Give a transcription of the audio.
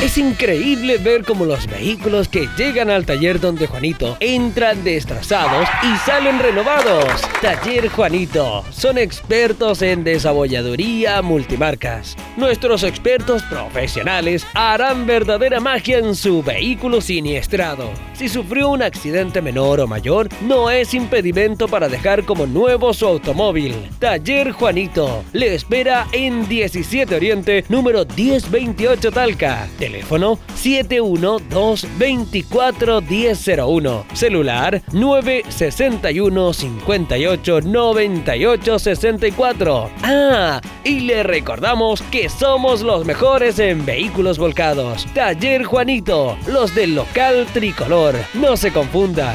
Es increíble ver cómo los vehículos que llegan al taller donde Juanito entran destrozados y salen renovados. Taller Juanito. Son expertos en desabolladuría multimarcas. Nuestros expertos profesionales harán verdadera magia en su vehículo siniestrado. Si sufrió un accidente menor o mayor, no es impedimento para dejar como nuevo su automóvil. Taller Juanito le espera en 17 Oriente, número 1028 Talca. Teléfono 712-24-1001. Celular 961 58 98 64. Ah, y le recordamos que somos los mejores en vehículos volcados. Taller Juanito, los del local tricolor. No se confundan.